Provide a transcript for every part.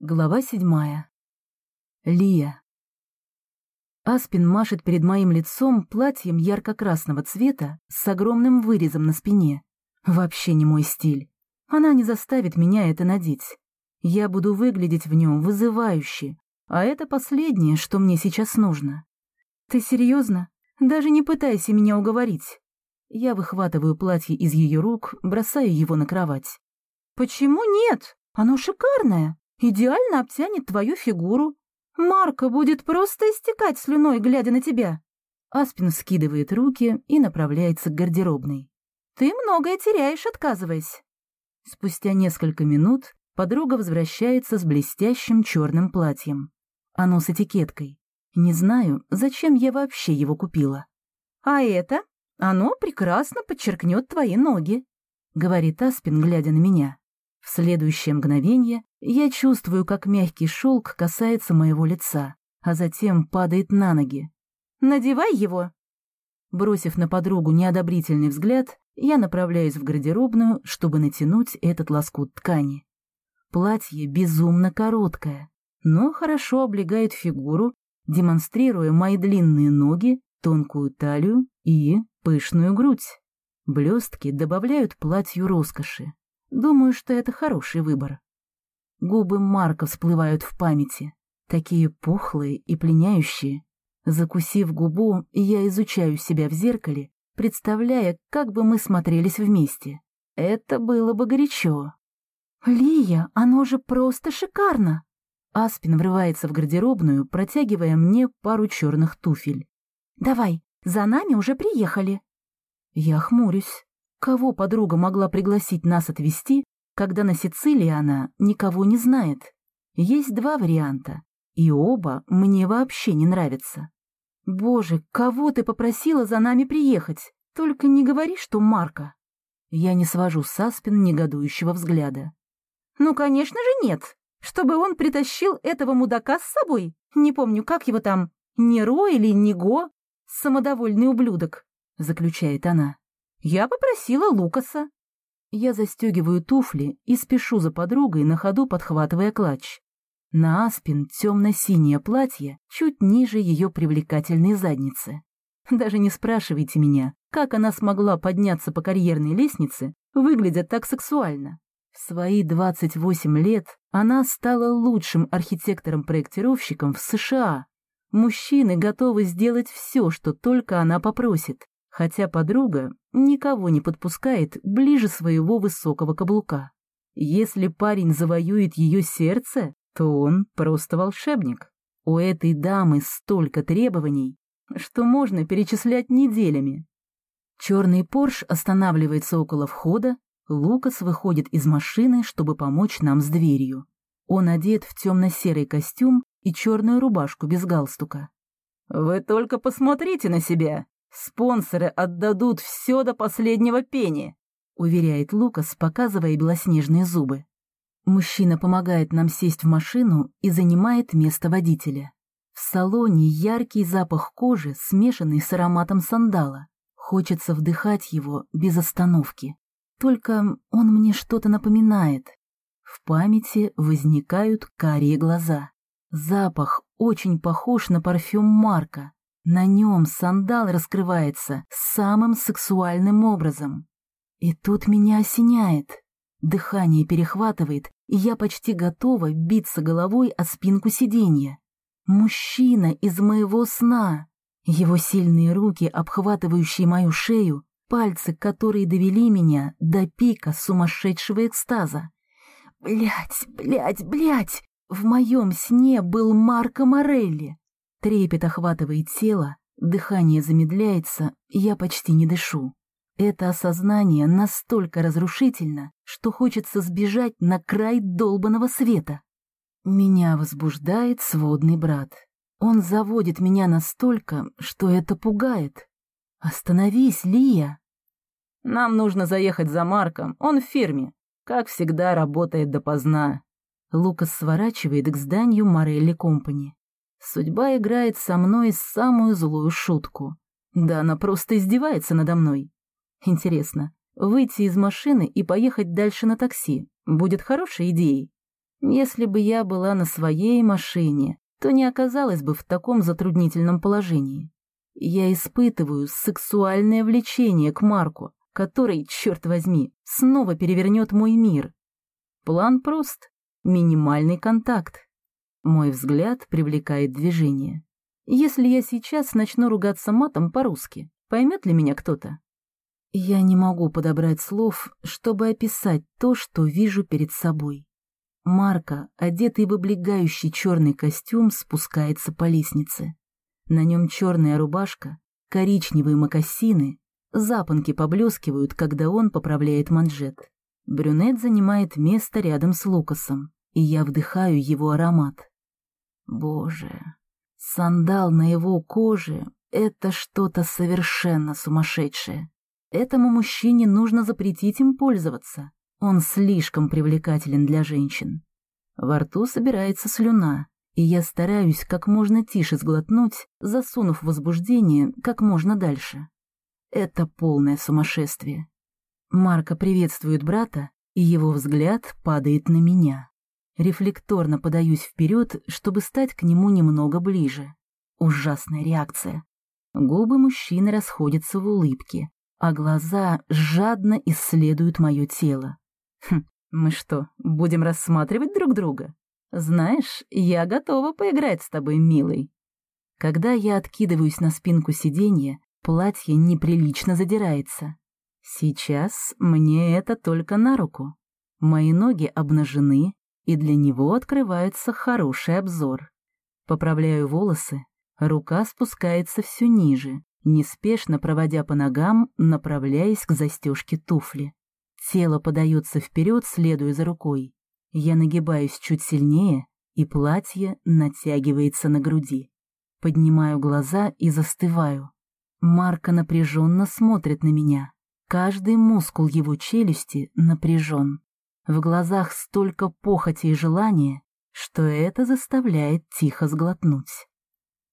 Глава седьмая. Лия. Аспин машет перед моим лицом платьем ярко-красного цвета с огромным вырезом на спине. Вообще не мой стиль. Она не заставит меня это надеть. Я буду выглядеть в нем вызывающе, а это последнее, что мне сейчас нужно. Ты серьезно? Даже не пытайся меня уговорить. Я выхватываю платье из ее рук, бросаю его на кровать. Почему нет? Оно шикарное идеально обтянет твою фигуру. Марка будет просто истекать слюной, глядя на тебя. Аспин скидывает руки и направляется к гардеробной. Ты многое теряешь, отказываясь. Спустя несколько минут подруга возвращается с блестящим черным платьем. Оно с этикеткой. Не знаю, зачем я вообще его купила. А это? Оно прекрасно подчеркнет твои ноги, говорит Аспин, глядя на меня. В следующее мгновение я чувствую, как мягкий шелк касается моего лица, а затем падает на ноги. «Надевай его!» Бросив на подругу неодобрительный взгляд, я направляюсь в гардеробную, чтобы натянуть этот лоскут ткани. Платье безумно короткое, но хорошо облегает фигуру, демонстрируя мои длинные ноги, тонкую талию и пышную грудь. Блестки добавляют платью роскоши. Думаю, что это хороший выбор. Губы Марка всплывают в памяти, такие пухлые и пленяющие. Закусив губу, я изучаю себя в зеркале, представляя, как бы мы смотрелись вместе. Это было бы горячо. «Лия, оно же просто шикарно!» Аспин врывается в гардеробную, протягивая мне пару черных туфель. «Давай, за нами уже приехали!» Я хмурюсь. Кого подруга могла пригласить нас отвезти, когда на Сицилии она никого не знает? Есть два варианта, и оба мне вообще не нравятся. Боже, кого ты попросила за нами приехать? Только не говори, что Марка. Я не свожу с Аспин негодующего взгляда. Ну, конечно же, нет. Чтобы он притащил этого мудака с собой. Не помню, как его там, Неро или Него, самодовольный ублюдок, заключает она. Я попросила Лукаса. Я застегиваю туфли и спешу за подругой, на ходу подхватывая клатч. На Аспин темно-синее платье чуть ниже ее привлекательной задницы. Даже не спрашивайте меня, как она смогла подняться по карьерной лестнице, выглядя так сексуально. В свои 28 лет она стала лучшим архитектором-проектировщиком в США. Мужчины готовы сделать все, что только она попросит, хотя подруга никого не подпускает ближе своего высокого каблука. Если парень завоюет ее сердце, то он просто волшебник. У этой дамы столько требований, что можно перечислять неделями. Черный Порш останавливается около входа, Лукас выходит из машины, чтобы помочь нам с дверью. Он одет в темно-серый костюм и черную рубашку без галстука. «Вы только посмотрите на себя!» Спонсоры отдадут все до последнего пени, уверяет Лукас, показывая белоснежные зубы. Мужчина помогает нам сесть в машину и занимает место водителя. В салоне яркий запах кожи, смешанный с ароматом сандала. Хочется вдыхать его без остановки. Только он мне что-то напоминает. В памяти возникают карие глаза. Запах очень похож на парфюм Марка. На нем сандал раскрывается самым сексуальным образом. И тут меня осеняет. Дыхание перехватывает, и я почти готова биться головой о спинку сиденья. Мужчина из моего сна. Его сильные руки, обхватывающие мою шею, пальцы, которые довели меня до пика сумасшедшего экстаза. Блять, блять, блять! В моем сне был Марко Морелли. Трепет охватывает тело, дыхание замедляется, я почти не дышу. Это осознание настолько разрушительно, что хочется сбежать на край долбанного света. Меня возбуждает сводный брат. Он заводит меня настолько, что это пугает. «Остановись, Лия!» «Нам нужно заехать за Марком, он в фирме. Как всегда, работает допоздна». Лукас сворачивает к зданию Морелли Компани. Судьба играет со мной самую злую шутку. Да она просто издевается надо мной. Интересно, выйти из машины и поехать дальше на такси будет хорошей идеей? Если бы я была на своей машине, то не оказалась бы в таком затруднительном положении. Я испытываю сексуальное влечение к Марку, который, черт возьми, снова перевернет мой мир. План прост — минимальный контакт. Мой взгляд привлекает движение. Если я сейчас начну ругаться матом по-русски, поймет ли меня кто-то? Я не могу подобрать слов, чтобы описать то, что вижу перед собой. Марка, одетый в облегающий черный костюм, спускается по лестнице. На нем черная рубашка, коричневые мокасины, запонки поблескивают, когда он поправляет манжет. Брюнет занимает место рядом с Лукасом, и я вдыхаю его аромат. Боже, сандал на его коже — это что-то совершенно сумасшедшее. Этому мужчине нужно запретить им пользоваться. Он слишком привлекателен для женщин. Во рту собирается слюна, и я стараюсь как можно тише сглотнуть, засунув возбуждение как можно дальше. Это полное сумасшествие. Марка приветствует брата, и его взгляд падает на меня. Рефлекторно подаюсь вперед, чтобы стать к нему немного ближе. Ужасная реакция. Губы мужчины расходятся в улыбке, а глаза жадно исследуют мое тело. Хм, мы что, будем рассматривать друг друга? Знаешь, я готова поиграть с тобой, милый. Когда я откидываюсь на спинку сиденья, платье неприлично задирается. Сейчас мне это только на руку. Мои ноги обнажены, и для него открывается хороший обзор. Поправляю волосы, рука спускается все ниже, неспешно проводя по ногам, направляясь к застежке туфли. Тело подается вперед, следуя за рукой. Я нагибаюсь чуть сильнее, и платье натягивается на груди. Поднимаю глаза и застываю. Марка напряженно смотрит на меня. Каждый мускул его челюсти напряжен. В глазах столько похоти и желания, что это заставляет тихо сглотнуть.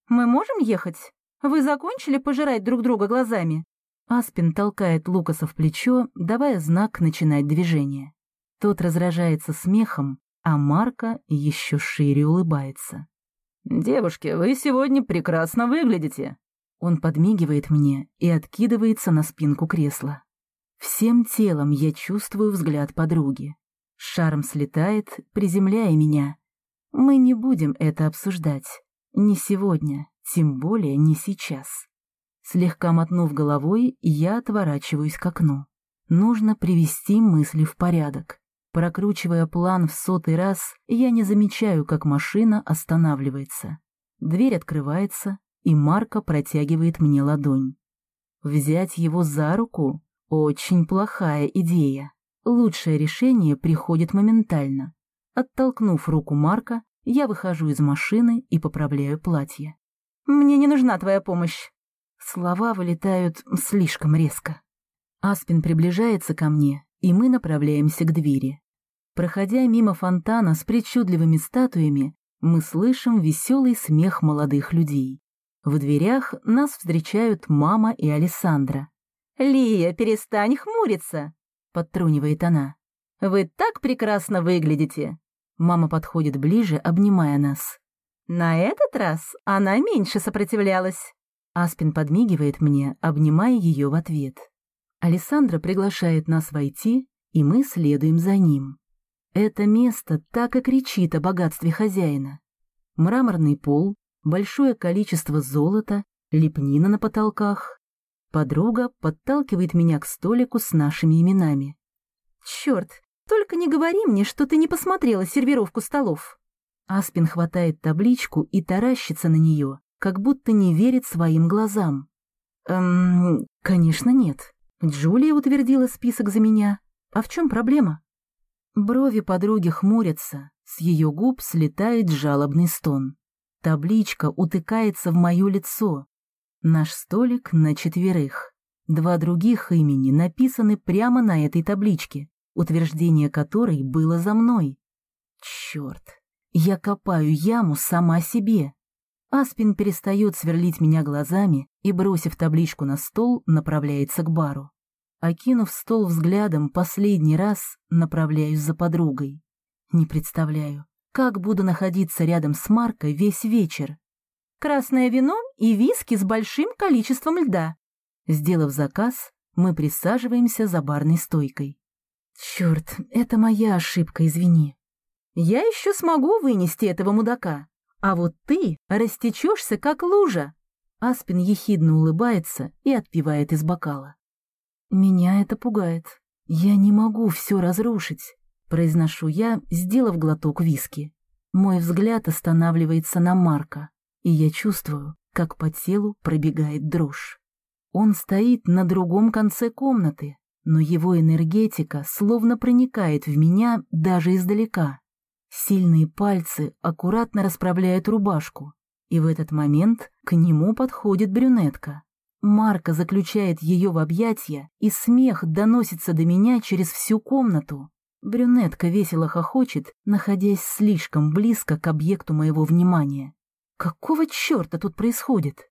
«Мы можем ехать? Вы закончили пожирать друг друга глазами?» Аспин толкает Лукаса в плечо, давая знак начинать движение. Тот разражается смехом, а Марка еще шире улыбается. «Девушки, вы сегодня прекрасно выглядите!» Он подмигивает мне и откидывается на спинку кресла. Всем телом я чувствую взгляд подруги. Шарм слетает, приземляя меня. Мы не будем это обсуждать. Не сегодня, тем более не сейчас. Слегка мотнув головой, я отворачиваюсь к окну. Нужно привести мысли в порядок. Прокручивая план в сотый раз, я не замечаю, как машина останавливается. Дверь открывается, и Марко протягивает мне ладонь. Взять его за руку — очень плохая идея. Лучшее решение приходит моментально. Оттолкнув руку Марка, я выхожу из машины и поправляю платье. «Мне не нужна твоя помощь!» Слова вылетают слишком резко. Аспин приближается ко мне, и мы направляемся к двери. Проходя мимо фонтана с причудливыми статуями, мы слышим веселый смех молодых людей. В дверях нас встречают мама и Александра. «Лия, перестань хмуриться!» — подтрунивает она. «Вы так прекрасно выглядите!» Мама подходит ближе, обнимая нас. На этот раз она меньше сопротивлялась. Аспин подмигивает мне, обнимая ее в ответ. Александра приглашает нас войти, и мы следуем за ним. Это место так и кричит о богатстве хозяина. Мраморный пол, большое количество золота, лепнина на потолках. Подруга подталкивает меня к столику с нашими именами. «Черт, только не говори мне, что ты не посмотрела сервировку столов!» Аспин хватает табличку и таращится на нее, как будто не верит своим глазам. «Эм, конечно, нет. Джулия утвердила список за меня. А в чем проблема?» Брови подруги хмурятся, с ее губ слетает жалобный стон. Табличка утыкается в мое лицо. Наш столик на четверых. Два других имени написаны прямо на этой табличке, утверждение которой было за мной. Черт, я копаю яму сама себе. Аспин перестает сверлить меня глазами и, бросив табличку на стол, направляется к бару. Окинув стол взглядом последний раз, направляюсь за подругой. Не представляю, как буду находиться рядом с Маркой весь вечер. Красное вино и виски с большим количеством льда. Сделав заказ, мы присаживаемся за барной стойкой. Черт, это моя ошибка, извини. Я еще смогу вынести этого мудака, а вот ты растечешься, как лужа. Аспин ехидно улыбается и отпивает из бокала. Меня это пугает. Я не могу все разрушить, произношу я, сделав глоток виски. Мой взгляд останавливается на Марка, и я чувствую, как по телу пробегает дрожь. Он стоит на другом конце комнаты, но его энергетика словно проникает в меня даже издалека. Сильные пальцы аккуратно расправляют рубашку, и в этот момент к нему подходит брюнетка. Марка заключает ее в объятья, и смех доносится до меня через всю комнату. Брюнетка весело хохочет, находясь слишком близко к объекту моего внимания. Какого черта тут происходит?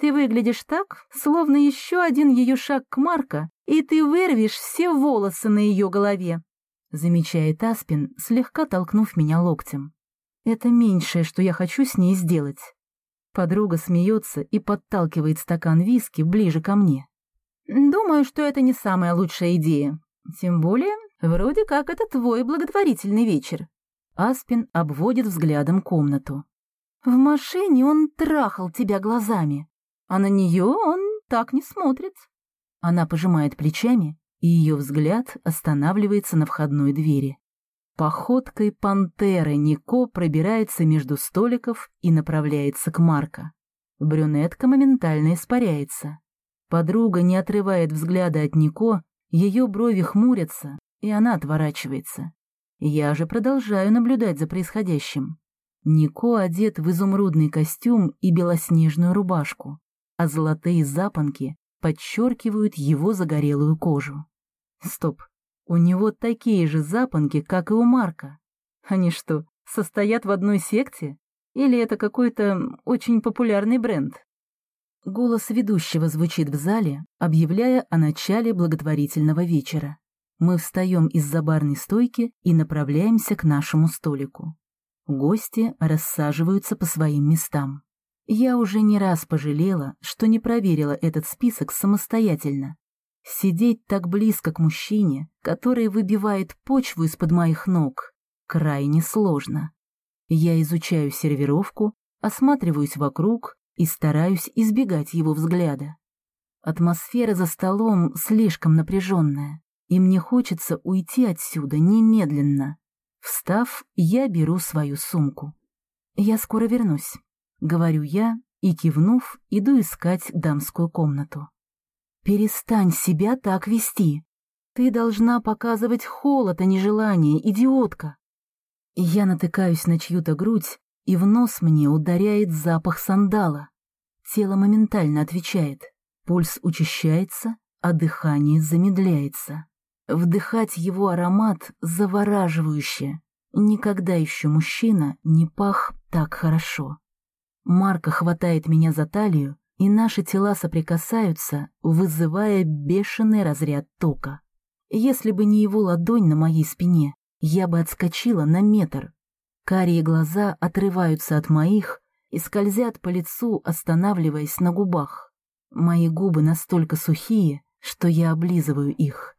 Ты выглядишь так, словно еще один ее шаг к Марка, и ты вырвешь все волосы на ее голове», — замечает Аспин, слегка толкнув меня локтем. «Это меньшее, что я хочу с ней сделать». Подруга смеется и подталкивает стакан виски ближе ко мне. «Думаю, что это не самая лучшая идея. Тем более, вроде как это твой благотворительный вечер». Аспин обводит взглядом комнату. «В машине он трахал тебя глазами а на нее он так не смотрит. Она пожимает плечами, и ее взгляд останавливается на входной двери. Походкой пантеры Нико пробирается между столиков и направляется к Марко. Брюнетка моментально испаряется. Подруга не отрывает взгляда от Нико, ее брови хмурятся, и она отворачивается. Я же продолжаю наблюдать за происходящим. Нико одет в изумрудный костюм и белоснежную рубашку а золотые запонки подчеркивают его загорелую кожу. Стоп, у него такие же запонки, как и у Марка. Они что, состоят в одной секте? Или это какой-то очень популярный бренд? Голос ведущего звучит в зале, объявляя о начале благотворительного вечера. Мы встаем из-за барной стойки и направляемся к нашему столику. Гости рассаживаются по своим местам. Я уже не раз пожалела, что не проверила этот список самостоятельно. Сидеть так близко к мужчине, который выбивает почву из-под моих ног, крайне сложно. Я изучаю сервировку, осматриваюсь вокруг и стараюсь избегать его взгляда. Атмосфера за столом слишком напряженная, и мне хочется уйти отсюда немедленно. Встав, я беру свою сумку. Я скоро вернусь. Говорю я и, кивнув, иду искать дамскую комнату. «Перестань себя так вести. Ты должна показывать холод, а не желание, идиотка!» Я натыкаюсь на чью-то грудь, и в нос мне ударяет запах сандала. Тело моментально отвечает. Пульс учащается, а дыхание замедляется. Вдыхать его аромат завораживающе. Никогда еще мужчина не пах так хорошо. Марка хватает меня за талию, и наши тела соприкасаются, вызывая бешеный разряд тока. Если бы не его ладонь на моей спине, я бы отскочила на метр. Карие глаза отрываются от моих и скользят по лицу, останавливаясь на губах. Мои губы настолько сухие, что я облизываю их.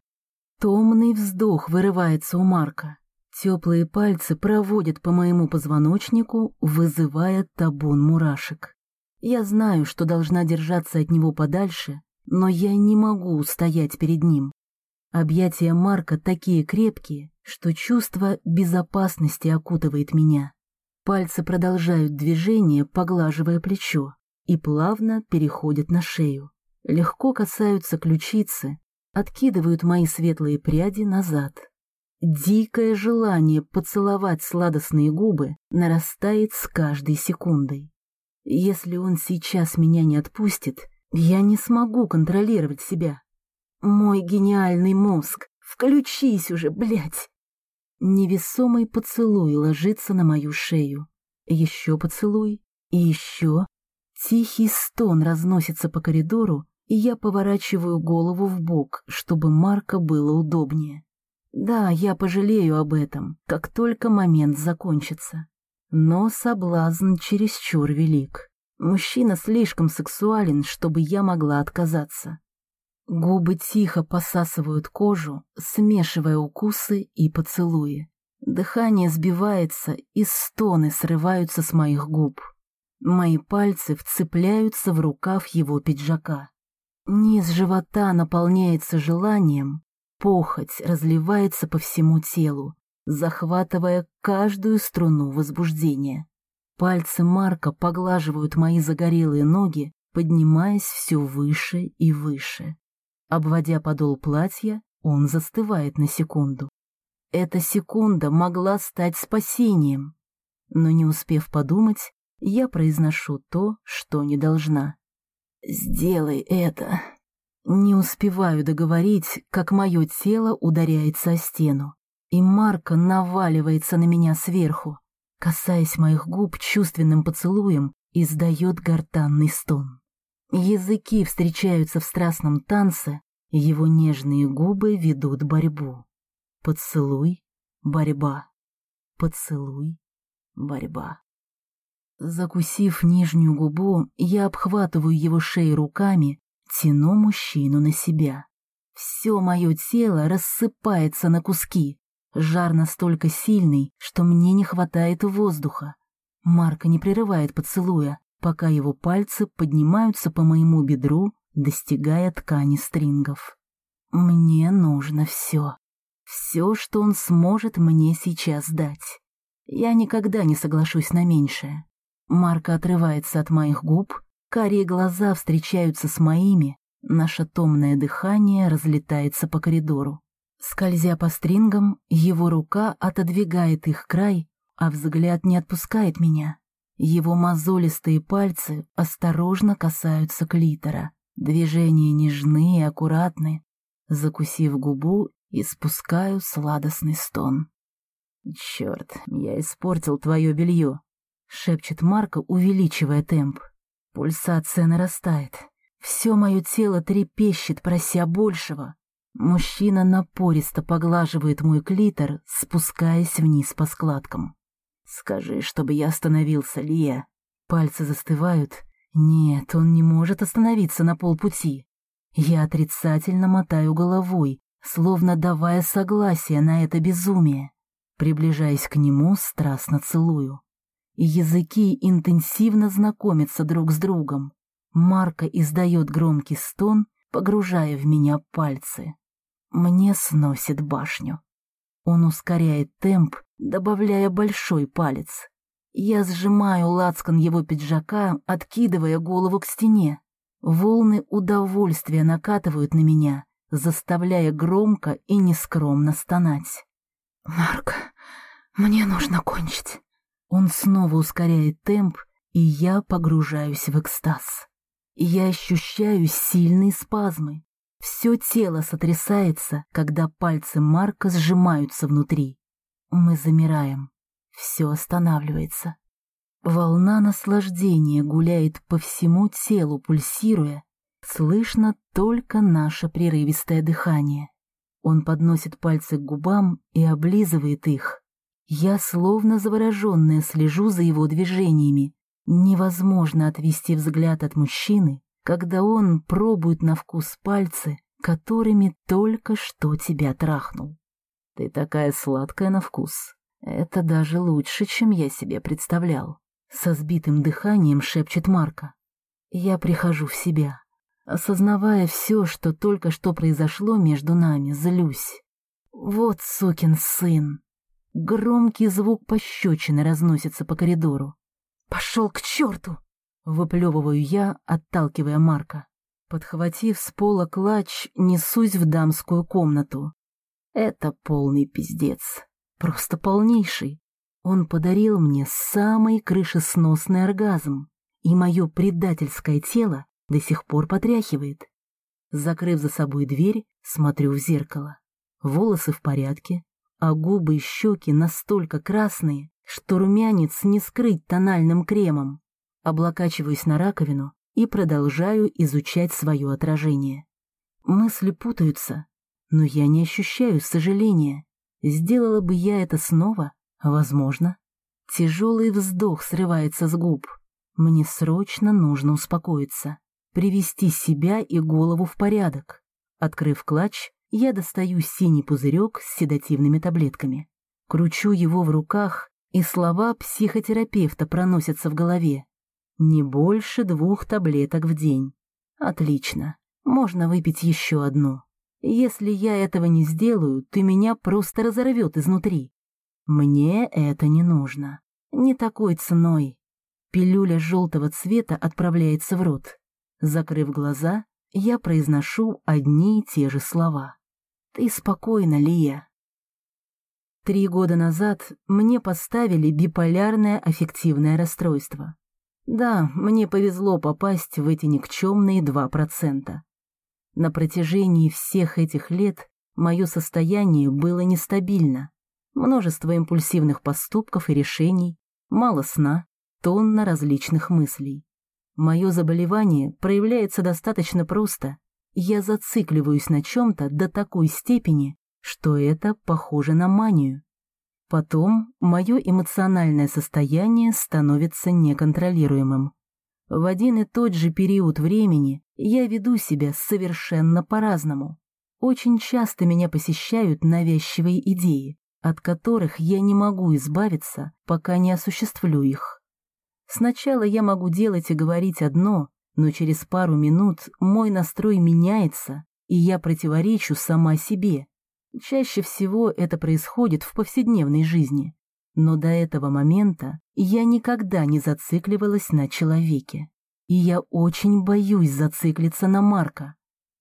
Томный вздох вырывается у Марка. Теплые пальцы проводят по моему позвоночнику, вызывая табун мурашек. Я знаю, что должна держаться от него подальше, но я не могу устоять перед ним. Объятия Марка такие крепкие, что чувство безопасности окутывает меня. Пальцы продолжают движение, поглаживая плечо, и плавно переходят на шею. Легко касаются ключицы, откидывают мои светлые пряди назад. Дикое желание поцеловать сладостные губы нарастает с каждой секундой. Если он сейчас меня не отпустит, я не смогу контролировать себя. Мой гениальный мозг, включись уже, блядь! Невесомый поцелуй ложится на мою шею. Еще поцелуй, и еще. Тихий стон разносится по коридору, и я поворачиваю голову в бок, чтобы Марка было удобнее. Да, я пожалею об этом, как только момент закончится. Но соблазн чересчур велик. Мужчина слишком сексуален, чтобы я могла отказаться. Губы тихо посасывают кожу, смешивая укусы и поцелуи. Дыхание сбивается, и стоны срываются с моих губ. Мои пальцы вцепляются в рукав его пиджака. Низ живота наполняется желанием, похоть разливается по всему телу, захватывая каждую струну возбуждения. Пальцы Марка поглаживают мои загорелые ноги, поднимаясь все выше и выше. Обводя подол платья, он застывает на секунду. Эта секунда могла стать спасением, но не успев подумать, я произношу то, что не должна. «Сделай это!» Не успеваю договорить, как мое тело ударяется о стену, и Марка наваливается на меня сверху, касаясь моих губ чувственным поцелуем, издает гортанный стон. Языки встречаются в страстном танце, его нежные губы ведут борьбу. Поцелуй, борьба, поцелуй, борьба. Закусив нижнюю губу, я обхватываю его шею руками, тяну мужчину на себя. Все мое тело рассыпается на куски. Жар настолько сильный, что мне не хватает воздуха. Марка не прерывает поцелуя, пока его пальцы поднимаются по моему бедру, достигая ткани стрингов. Мне нужно все. Все, что он сможет мне сейчас дать. Я никогда не соглашусь на меньшее. Марка отрывается от моих губ, карие глаза встречаются с моими, наше томное дыхание разлетается по коридору. Скользя по стрингам, его рука отодвигает их край, а взгляд не отпускает меня. Его мозолистые пальцы осторожно касаются клитора. Движения нежны и аккуратны. Закусив губу, испускаю сладостный стон. «Черт, я испортил твое белье», шепчет Марко, увеличивая темп. Пульсация нарастает. Все мое тело трепещет, прося большего. Мужчина напористо поглаживает мой клитор, спускаясь вниз по складкам. «Скажи, чтобы я остановился, Лия». Пальцы застывают. Нет, он не может остановиться на полпути. Я отрицательно мотаю головой, словно давая согласие на это безумие. Приближаясь к нему, страстно целую и языки интенсивно знакомятся друг с другом. Марка издает громкий стон, погружая в меня пальцы. Мне сносит башню. Он ускоряет темп, добавляя большой палец. Я сжимаю лацкан его пиджака, откидывая голову к стене. Волны удовольствия накатывают на меня, заставляя громко и нескромно стонать. «Марк, мне нужно кончить». Он снова ускоряет темп, и я погружаюсь в экстаз. Я ощущаю сильные спазмы. Все тело сотрясается, когда пальцы Марка сжимаются внутри. Мы замираем. Все останавливается. Волна наслаждения гуляет по всему телу, пульсируя. Слышно только наше прерывистое дыхание. Он подносит пальцы к губам и облизывает их. Я словно завороженная слежу за его движениями. Невозможно отвести взгляд от мужчины, когда он пробует на вкус пальцы, которыми только что тебя трахнул. Ты такая сладкая на вкус. Это даже лучше, чем я себе представлял. Со сбитым дыханием шепчет Марка. Я прихожу в себя. Осознавая все, что только что произошло между нами, злюсь. Вот сукин сын. Громкий звук пощечины разносится по коридору. «Пошел к черту!» — выплевываю я, отталкивая Марка. Подхватив с пола клатч, несусь в дамскую комнату. Это полный пиздец. Просто полнейший. Он подарил мне самый крышесносный оргазм, и мое предательское тело до сих пор потряхивает. Закрыв за собой дверь, смотрю в зеркало. Волосы в порядке, а губы и щеки настолько красные, что румянец не скрыть тональным кремом. Облокачиваюсь на раковину и продолжаю изучать свое отражение. Мысли путаются, Но я не ощущаю сожаления. Сделала бы я это снова? Возможно. Тяжелый вздох срывается с губ. Мне срочно нужно успокоиться, привести себя и голову в порядок. Открыв клатч, я достаю синий пузырек с седативными таблетками. Кручу его в руках, и слова психотерапевта проносятся в голове. Не больше двух таблеток в день. Отлично. Можно выпить еще одну. Если я этого не сделаю, ты меня просто разорвет изнутри. Мне это не нужно. Не такой ценой. Пилюля желтого цвета отправляется в рот. Закрыв глаза, я произношу одни и те же слова. Ты спокойна, Лия. Три года назад мне поставили биполярное аффективное расстройство. Да, мне повезло попасть в эти никчемные два процента. На протяжении всех этих лет мое состояние было нестабильно. Множество импульсивных поступков и решений, мало сна, тонна различных мыслей. Мое заболевание проявляется достаточно просто. Я зацикливаюсь на чем-то до такой степени, что это похоже на манию. Потом мое эмоциональное состояние становится неконтролируемым. В один и тот же период времени я веду себя совершенно по-разному. Очень часто меня посещают навязчивые идеи, от которых я не могу избавиться, пока не осуществлю их. Сначала я могу делать и говорить одно, но через пару минут мой настрой меняется, и я противоречу сама себе, Чаще всего это происходит в повседневной жизни, но до этого момента я никогда не зацикливалась на человеке. И я очень боюсь зациклиться на Марка.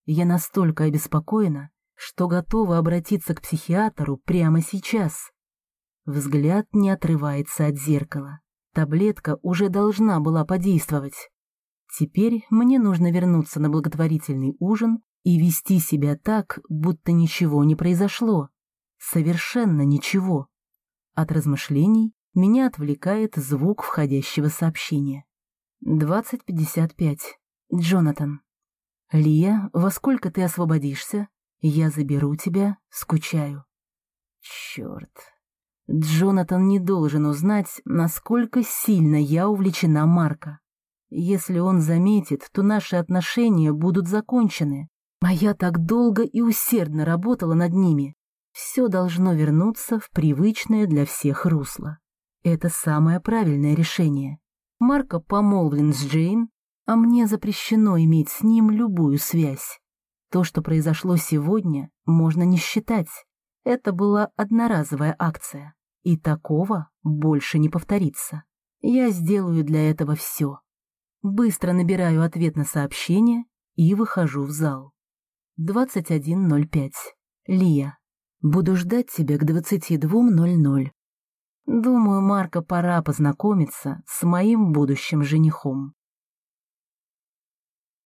Я настолько обеспокоена, что готова обратиться к психиатру прямо сейчас. Взгляд не отрывается от зеркала. Таблетка уже должна была подействовать. Теперь мне нужно вернуться на благотворительный ужин и вести себя так, будто ничего не произошло. Совершенно ничего. От размышлений меня отвлекает звук входящего сообщения. 20.55. Джонатан. «Лия, во сколько ты освободишься? Я заберу тебя, скучаю». Черт. Джонатан не должен узнать, насколько сильно я увлечена Марка. Если он заметит, то наши отношения будут закончены, а я так долго и усердно работала над ними. Все должно вернуться в привычное для всех русло. Это самое правильное решение. Марко помолвлен с Джейн, а мне запрещено иметь с ним любую связь. То, что произошло сегодня, можно не считать. Это была одноразовая акция, и такого больше не повторится. Я сделаю для этого все. Быстро набираю ответ на сообщение и выхожу в зал. 21.05. Лия. Буду ждать тебя к 22.00. Думаю, Марка пора познакомиться с моим будущим женихом.